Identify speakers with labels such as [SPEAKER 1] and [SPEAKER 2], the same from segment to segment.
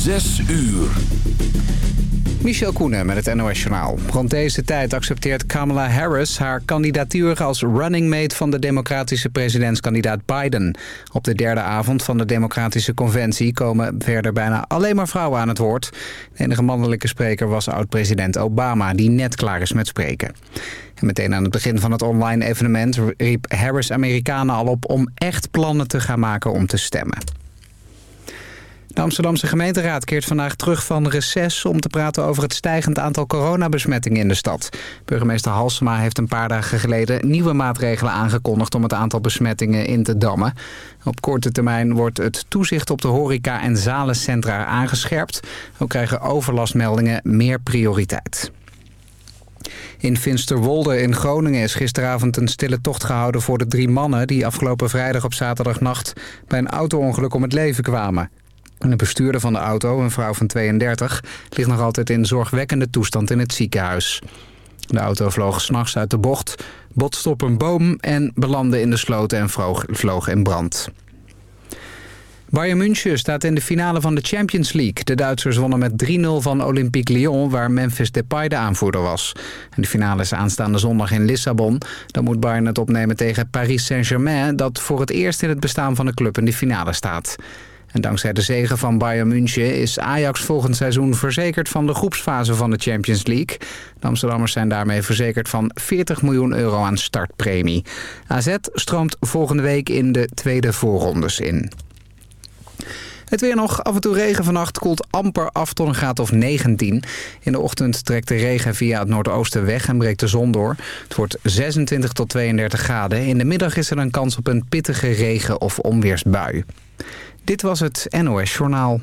[SPEAKER 1] Zes uur.
[SPEAKER 2] Michel Koenen met het NOS-journaal. Rond deze tijd accepteert Kamala Harris haar kandidatuur als running mate van de democratische presidentskandidaat Biden. Op de derde avond van de democratische conventie komen verder bijna alleen maar vrouwen aan het woord. De enige mannelijke spreker was oud-president Obama, die net klaar is met spreken. En meteen aan het begin van het online evenement riep Harris Amerikanen al op om echt plannen te gaan maken om te stemmen. De Amsterdamse gemeenteraad keert vandaag terug van reces... om te praten over het stijgend aantal coronabesmettingen in de stad. Burgemeester Halsema heeft een paar dagen geleden nieuwe maatregelen aangekondigd... om het aantal besmettingen in te dammen. Op korte termijn wordt het toezicht op de horeca- en zalencentra aangescherpt. Ook krijgen overlastmeldingen meer prioriteit. In Finsterwolde in Groningen is gisteravond een stille tocht gehouden voor de drie mannen... die afgelopen vrijdag op zaterdagnacht bij een auto-ongeluk om het leven kwamen. De bestuurder van de auto, een vrouw van 32, ligt nog altijd in zorgwekkende toestand in het ziekenhuis. De auto vloog s'nachts uit de bocht, botste op een boom en belandde in de sloten en vloog in brand. Bayern München staat in de finale van de Champions League. De Duitsers wonnen met 3-0 van Olympique Lyon, waar Memphis Depay de aanvoerder was. De finale is aanstaande zondag in Lissabon. Dan moet Bayern het opnemen tegen Paris Saint-Germain... dat voor het eerst in het bestaan van de club in de finale staat. En dankzij de zegen van Bayern München is Ajax volgend seizoen verzekerd van de groepsfase van de Champions League. De Amsterdammers zijn daarmee verzekerd van 40 miljoen euro aan startpremie. AZ stroomt volgende week in de tweede voorrondes in. Het weer nog, af en toe regen vannacht koelt amper af tot een graad of 19. In de ochtend trekt de regen via het noordoosten weg en breekt de zon door. Het wordt 26 tot 32 graden. In de middag is er een kans op een pittige regen- of onweersbui. Dit was het NOS Journaal.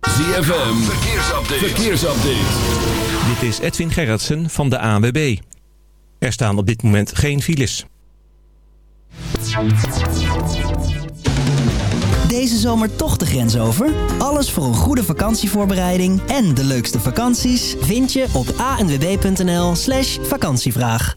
[SPEAKER 1] ZFM, verkeersupdate. verkeersupdate.
[SPEAKER 3] Dit is Edwin Gerritsen van de ANWB. Er staan op dit moment geen files.
[SPEAKER 4] Deze zomer toch de grens over? Alles voor een goede vakantievoorbereiding en de leukste vakanties vind je op anwb.nl slash vakantievraag.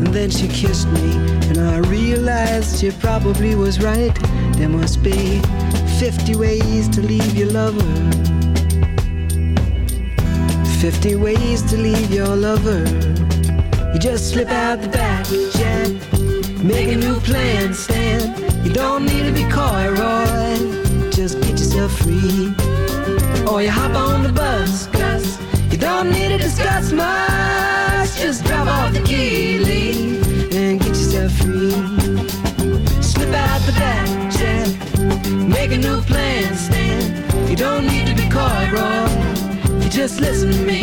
[SPEAKER 5] And then she kissed me, and I realized she probably was right. There must be 50 ways to leave your lover. 50 ways to leave your lover. You just slip out the back, Jack. Make a new plan, Stan. You don't need to be coy, Roy. Just get yourself free. Or you hop on the bus, You don't need to discuss much. Just drop off the key, leave, and get yourself free. Slip out the back, jet, make a new plan, stand. You don't need to be coy, Roy. You just listen to me.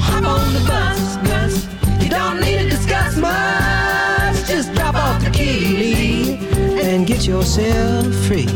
[SPEAKER 5] Hop on the bus, Gus. You don't need to discuss much. Just drop off the key, leave, and get yourself free.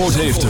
[SPEAKER 5] Zandvoort heeft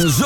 [SPEAKER 1] anos